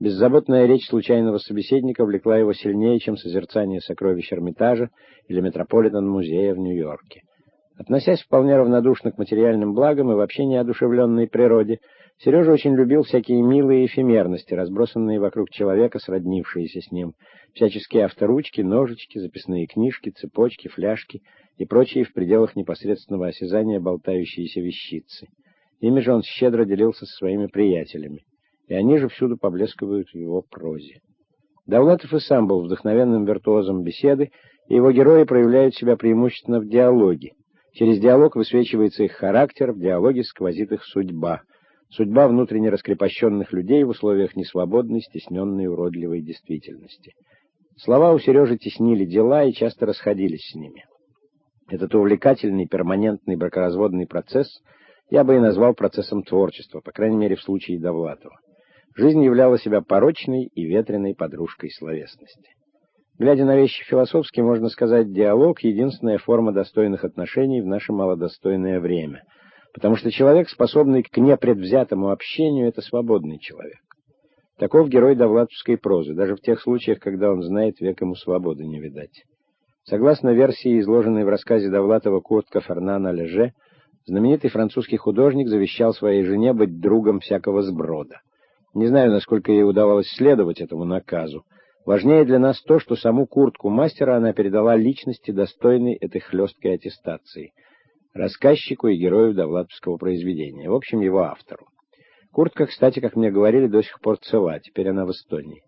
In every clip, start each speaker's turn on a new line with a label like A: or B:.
A: Беззаботная речь случайного собеседника влекла его сильнее, чем созерцание сокровищ Эрмитажа или Метрополитен-музея в Нью-Йорке. Относясь вполне равнодушно к материальным благам и вообще неодушевленной природе, Сережа очень любил всякие милые эфемерности, разбросанные вокруг человека, сроднившиеся с ним, всяческие авторучки, ножички, записные книжки, цепочки, фляжки и прочие в пределах непосредственного осязания болтающиеся вещицы. Ими же он щедро делился со своими приятелями и они же всюду поблескивают в его прозе. Давлатов и сам был вдохновенным виртуозом беседы, и его герои проявляют себя преимущественно в диалоге. Через диалог высвечивается их характер, в диалоге сквозит их судьба. Судьба внутренне раскрепощенных людей в условиях несвободной, стесненной, уродливой действительности. Слова у Сережи теснили дела и часто расходились с ними. Этот увлекательный, перманентный бракоразводный процесс я бы и назвал процессом творчества, по крайней мере в случае Довлатова. Жизнь являла себя порочной и ветреной подружкой словесности. Глядя на вещи философски, можно сказать, диалог — единственная форма достойных отношений в наше малодостойное время, потому что человек, способный к непредвзятому общению, — это свободный человек. Таков герой довлатовской прозы, даже в тех случаях, когда он знает, век ему свободы не видать. Согласно версии, изложенной в рассказе Довлатова «Куртка Фернана Леже», знаменитый французский художник завещал своей жене быть другом всякого сброда. Не знаю, насколько ей удавалось следовать этому наказу. Важнее для нас то, что саму куртку мастера она передала личности, достойной этой хлесткой аттестации. Рассказчику и герою Довлатовского произведения. В общем, его автору. Куртка, кстати, как мне говорили, до сих пор цела, теперь она в Эстонии.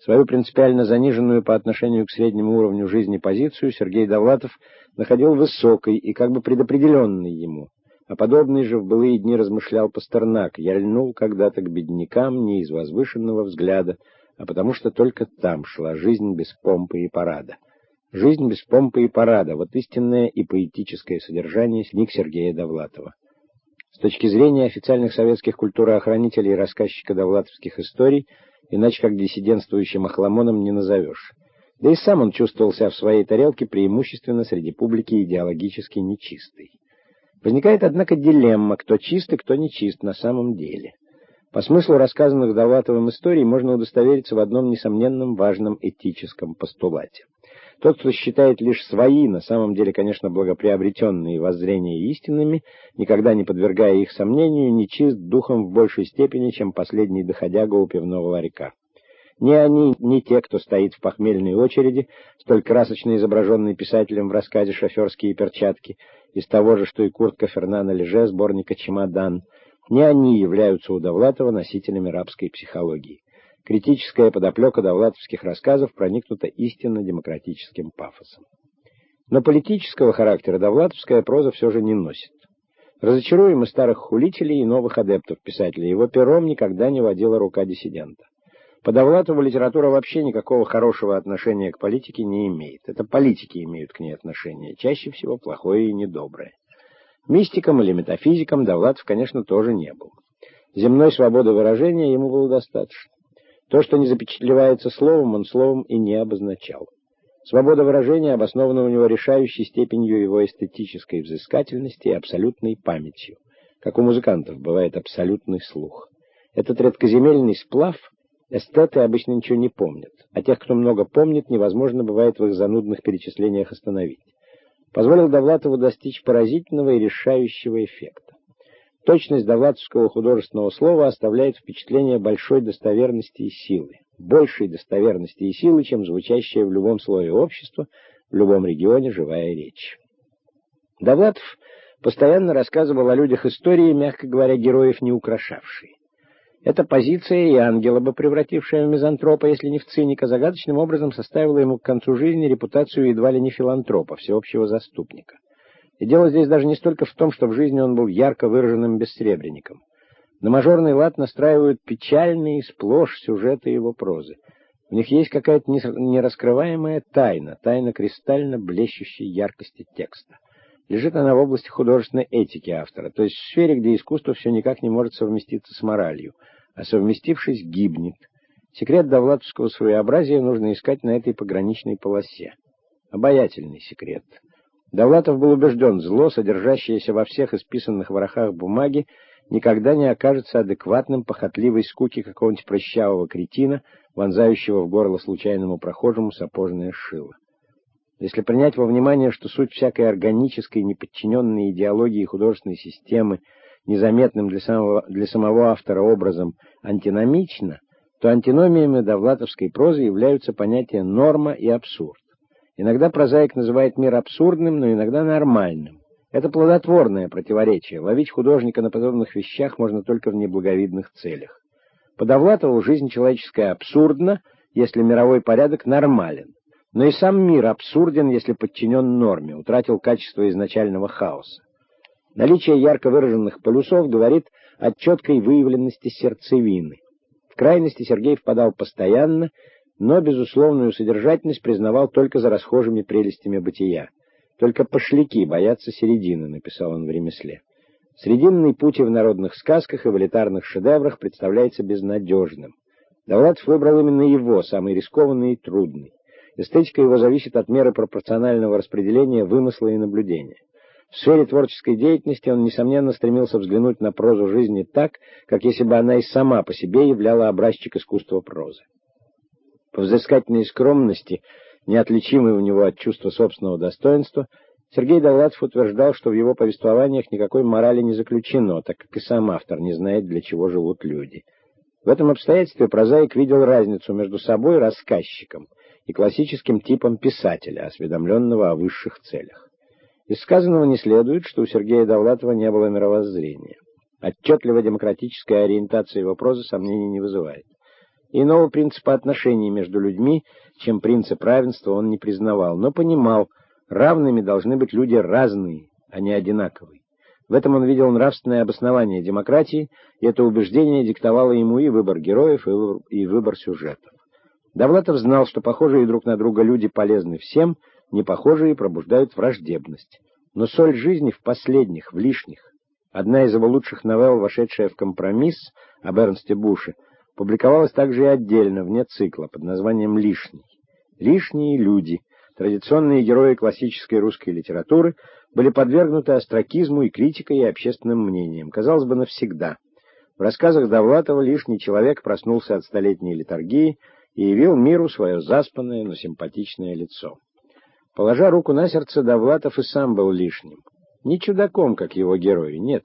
A: Свою принципиально заниженную по отношению к среднему уровню жизни позицию Сергей Довлатов находил высокой и как бы предопределенной ему. А подобный же в былые дни размышлял Пастернак. Я льнул когда-то к беднякам не из возвышенного взгляда, а потому что только там шла жизнь без помпы и парада. Жизнь без помпы и парада — вот истинное и поэтическое содержание книг Сергея Довлатова. С точки зрения официальных советских культуроохранителей и рассказчика довлатовских историй, иначе как диссидентствующим охламоном не назовешь. Да и сам он чувствовал себя в своей тарелке преимущественно среди публики идеологически нечистой. Возникает, однако, дилемма, кто чист и кто не чист на самом деле. По смыслу рассказанных Довлатовым историй можно удостовериться в одном несомненном важном этическом постулате. Тот, кто считает лишь свои, на самом деле, конечно, благоприобретенные воззрения истинными, никогда не подвергая их сомнению, не чист духом в большей степени, чем последний доходяга у пивного ларька. Ни они, ни те, кто стоит в похмельной очереди, столь красочно изображенный писателем в рассказе «Шоферские перчатки», из того же, что и куртка Фернана Леже, сборника «Чемодан». Не они являются у Довлатова носителями рабской психологии. Критическая подоплека довлатовских рассказов проникнута истинно демократическим пафосом. Но политического характера довлатовская проза все же не носит. Разочаруем и старых хулителей, и новых адептов писателя. Его пером никогда не водила рука диссидента. По Довлатову литература вообще никакого хорошего отношения к политике не имеет. Это политики имеют к ней отношение, чаще всего плохое и недоброе. Мистиком или метафизиком Довлатов, конечно, тоже не был. Земной свободы выражения ему было достаточно. То, что не запечатлевается словом, он словом и не обозначал. Свобода выражения обоснована у него решающей степенью его эстетической взыскательности и абсолютной памятью, как у музыкантов бывает абсолютный слух. Этот редкоземельный сплав — Эстеты обычно ничего не помнят, а тех, кто много помнит, невозможно бывает в их занудных перечислениях остановить. Позволил Довлатову достичь поразительного и решающего эффекта. Точность довлатовского художественного слова оставляет впечатление большой достоверности и силы, большей достоверности и силы, чем звучащая в любом слое общества, в любом регионе живая речь. Довлатов постоянно рассказывал о людях истории, мягко говоря, героев не украшавшие. Эта позиция и ангела бы превратившая в мизантропа, если не в циника, загадочным образом составила ему к концу жизни репутацию едва ли не филантропа, всеобщего заступника. И дело здесь даже не столько в том, что в жизни он был ярко выраженным бессребренником. На мажорный лад настраивают печальные сплошь сюжеты его прозы. В них есть какая-то нераскрываемая тайна, тайна кристально блещущей яркости текста. Лежит она в области художественной этики автора, то есть в сфере, где искусство все никак не может совместиться с моралью, а совместившись, гибнет. Секрет довлатовского своеобразия нужно искать на этой пограничной полосе. Обаятельный секрет. Довлатов был убежден, зло, содержащееся во всех исписанных ворохах бумаги, никогда не окажется адекватным похотливой скуки какого-нибудь прыщавого кретина, вонзающего в горло случайному прохожему сапожное шило. Если принять во внимание, что суть всякой органической, неподчиненной идеологии художественной системы незаметным для самого, для самого автора образом антиномична, то антиномиями довлатовской прозы являются понятия норма и абсурд. Иногда прозаик называет мир абсурдным, но иногда нормальным. Это плодотворное противоречие. Ловить художника на подобных вещах можно только в неблаговидных целях. По Довлатову жизнь человеческая абсурдна, если мировой порядок нормален. Но и сам мир абсурден, если подчинен норме, утратил качество изначального хаоса. Наличие ярко выраженных полюсов говорит о четкой выявленности сердцевины. В крайности Сергей впадал постоянно, но безусловную содержательность признавал только за расхожими прелестями бытия. Только пошляки боятся середины, написал он в ремесле. Срединный путь в народных сказках и в элитарных шедеврах представляется безнадежным. Довлатов выбрал именно его, самый рискованный и трудный. Эстетика его зависит от меры пропорционального распределения вымысла и наблюдения. В сфере творческой деятельности он, несомненно, стремился взглянуть на прозу жизни так, как если бы она и сама по себе являла образчик искусства прозы. По взыскательной скромности, неотличимой у него от чувства собственного достоинства, Сергей Довлатов утверждал, что в его повествованиях никакой морали не заключено, так как и сам автор не знает, для чего живут люди. В этом обстоятельстве прозаик видел разницу между собой, рассказчиком, и классическим типом писателя, осведомленного о высших целях. Из сказанного не следует, что у Сергея Довлатова не было мировоззрения. Отчетливо демократическая ориентация его прозы сомнений не вызывает. Иного принципа отношений между людьми, чем принцип равенства, он не признавал, но понимал, равными должны быть люди разные, а не одинаковые. В этом он видел нравственное обоснование демократии, и это убеждение диктовало ему и выбор героев, и выбор, и выбор сюжетов. Довлатов знал, что похожие друг на друга люди полезны всем, непохожие пробуждают враждебность. Но соль жизни в последних, в лишних. Одна из его лучших новелл, вошедшая в компромисс об Эрнсте Буше, публиковалась также и отдельно, вне цикла, под названием «Лишний». «Лишние люди», традиционные герои классической русской литературы, были подвергнуты остракизму и критикой и общественным мнениям, казалось бы, навсегда. В рассказах Довлатова лишний человек проснулся от столетней литургии и явил миру свое заспанное, но симпатичное лицо. Положа руку на сердце, Довлатов и сам был лишним. Не чудаком, как его герои, нет.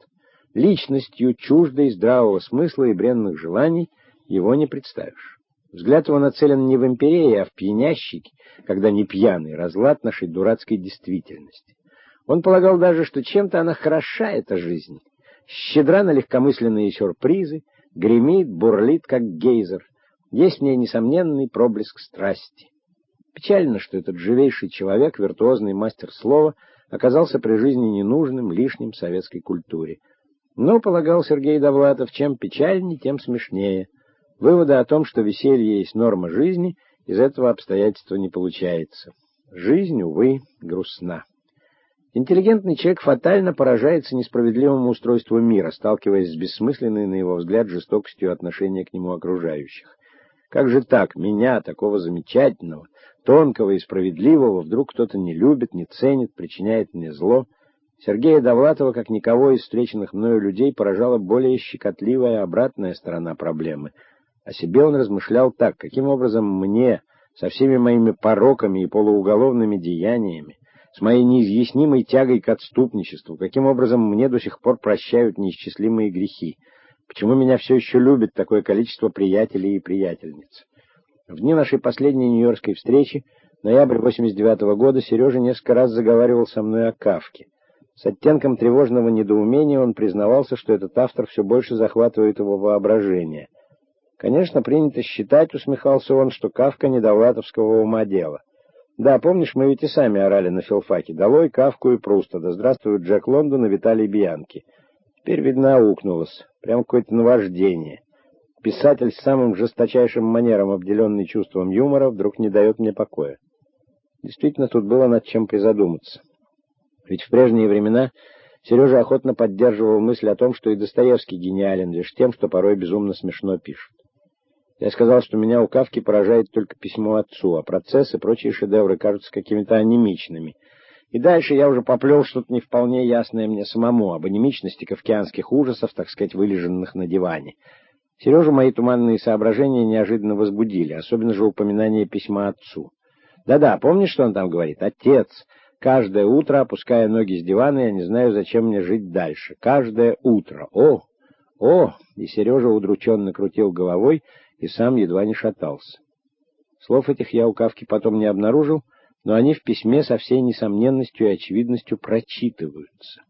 A: Личностью, чуждой здравого смысла и бренных желаний, его не представишь. Взгляд его нацелен не в империи, а в пьянящий, когда не пьяный, разлад нашей дурацкой действительности. Он полагал даже, что чем-то она хороша, эта жизнь. Щедра на легкомысленные сюрпризы, гремит, бурлит, как гейзер. Есть в ней несомненный проблеск страсти. Печально, что этот живейший человек, виртуозный мастер слова, оказался при жизни ненужным, лишним советской культуре. Но, полагал Сергей Довлатов, чем печальнее, тем смешнее. Вывода о том, что веселье есть норма жизни, из этого обстоятельства не получается. Жизнь, увы, грустна. Интеллигентный человек фатально поражается несправедливому устройству мира, сталкиваясь с бессмысленной, на его взгляд, жестокостью отношения к нему окружающих. Как же так, меня, такого замечательного, тонкого и справедливого, вдруг кто-то не любит, не ценит, причиняет мне зло? Сергея Довлатова, как никого из встреченных мною людей, поражала более щекотливая обратная сторона проблемы. О себе он размышлял так, каким образом мне, со всеми моими пороками и полууголовными деяниями, с моей неизъяснимой тягой к отступничеству, каким образом мне до сих пор прощают неисчислимые грехи, Почему меня все еще любит такое количество приятелей и приятельниц? В дни нашей последней нью-йоркской встречи, ноябрь 89 -го года, Сережа несколько раз заговаривал со мной о Кавке. С оттенком тревожного недоумения он признавался, что этот автор все больше захватывает его воображение. Конечно, принято считать, усмехался он, что Кавка не довлатовского ума дела. Да, помнишь, мы ведь и сами орали на филфаке. Долой Кавку и Пруста, да здравствует Джек Лондон и Виталий Бианки. Теперь, видно, аукнулось. Прям какое-то наваждение. Писатель с самым жесточайшим манером, обделенный чувством юмора, вдруг не дает мне покоя. Действительно, тут было над чем призадуматься. Ведь в прежние времена Сережа охотно поддерживал мысль о том, что и Достоевский гениален лишь тем, что порой безумно смешно пишет. Я сказал, что меня у Кавки поражает только письмо отцу, а процесс и прочие шедевры кажутся какими-то анемичными — И дальше я уже поплел что-то не вполне ясное мне самому, об анемичности кавкианских ужасов, так сказать, вылеженных на диване. Сережу мои туманные соображения неожиданно возбудили, особенно же упоминание письма отцу. Да-да, помнишь, что он там говорит? Отец, каждое утро, опуская ноги с дивана, я не знаю, зачем мне жить дальше. Каждое утро. О, о! И Сережа удрученно крутил головой и сам едва не шатался. Слов этих я у Кавки потом не обнаружил, но они в письме со всей несомненностью и очевидностью прочитываются.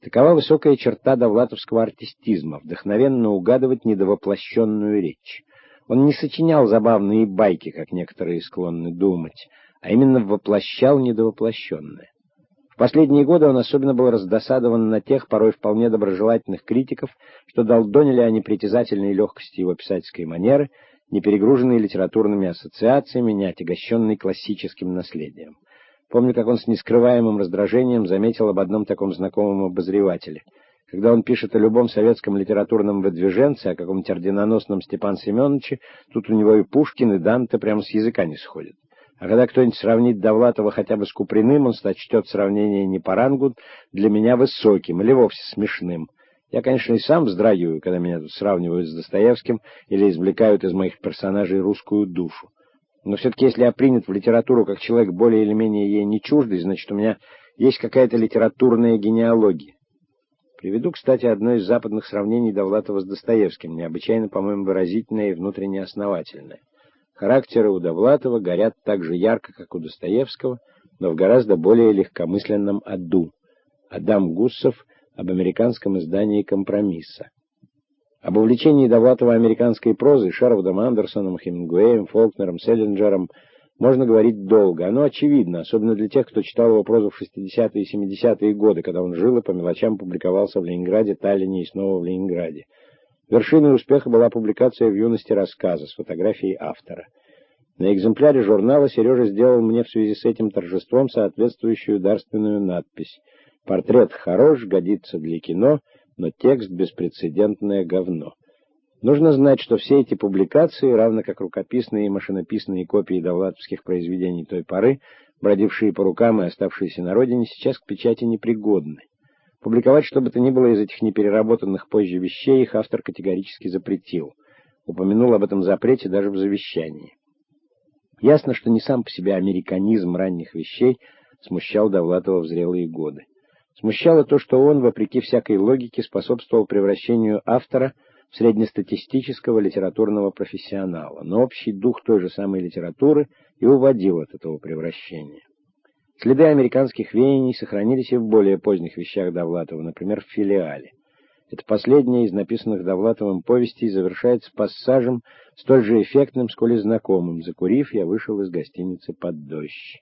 A: Такова высокая черта довлатовского артистизма — вдохновенно угадывать недовоплощенную речь. Он не сочинял забавные байки, как некоторые склонны думать, а именно воплощал недовоплощенное. В последние годы он особенно был раздосадован на тех, порой вполне доброжелательных критиков, что долдонили о непритязательной легкости его писательской манеры, не перегруженной литературными ассоциациями, не отягощенной классическим наследием. Помню, как он с нескрываемым раздражением заметил об одном таком знакомом обозревателе. Когда он пишет о любом советском литературном выдвиженце, о каком-нибудь орденоносном Степан Семеновиче, тут у него и Пушкин, и Данте прямо с языка не сходят. А когда кто-нибудь сравнит Довлатова хотя бы с Куприным, он сочтет сравнение не по рангу для меня высоким или вовсе смешным. Я, конечно, и сам вздрагиваю, когда меня тут сравнивают с Достоевским или извлекают из моих персонажей русскую душу. Но все-таки, если я принят в литературу как человек более или менее ей не чуждый, значит, у меня есть какая-то литературная генеалогия. Приведу, кстати, одно из западных сравнений Довлатова с Достоевским, необычайно, по-моему, выразительное и внутренне основательное. Характеры у Довлатова горят так же ярко, как у Достоевского, но в гораздо более легкомысленном аду. Адам Гуссов об американском издании «Компромисса». Об увлечении Довлатова американской прозой Шервудом Андерсоном, Хемингуэем, Фолкнером, Селлинджером можно говорить долго. Оно очевидно, особенно для тех, кто читал его прозу в 60-е и 70-е годы, когда он жил и по мелочам публиковался в Ленинграде, Таллине и снова в Ленинграде. Вершиной успеха была публикация в юности рассказа с фотографией автора. На экземпляре журнала Сережа сделал мне в связи с этим торжеством соответствующую дарственную надпись «Портрет хорош, годится для кино», но текст — беспрецедентное говно. Нужно знать, что все эти публикации, равно как рукописные и машинописные копии довлатовских произведений той поры, бродившие по рукам и оставшиеся на родине, сейчас к печати непригодны. Публиковать что бы то ни было из этих непереработанных позже вещей их автор категорически запретил. Упомянул об этом запрете даже в завещании. Ясно, что не сам по себе американизм ранних вещей смущал Довлатова в зрелые годы. Смущало то, что он, вопреки всякой логике, способствовал превращению автора в среднестатистического литературного профессионала, но общий дух той же самой литературы и уводил от этого превращения. Следы американских веяний сохранились и в более поздних вещах Довлатова, например, в «Филиале». Это последняя из написанных Довлатовым повестей завершается пассажем, столь же эффектным, сколь и знакомым. Закурив, я вышел из гостиницы под дождь.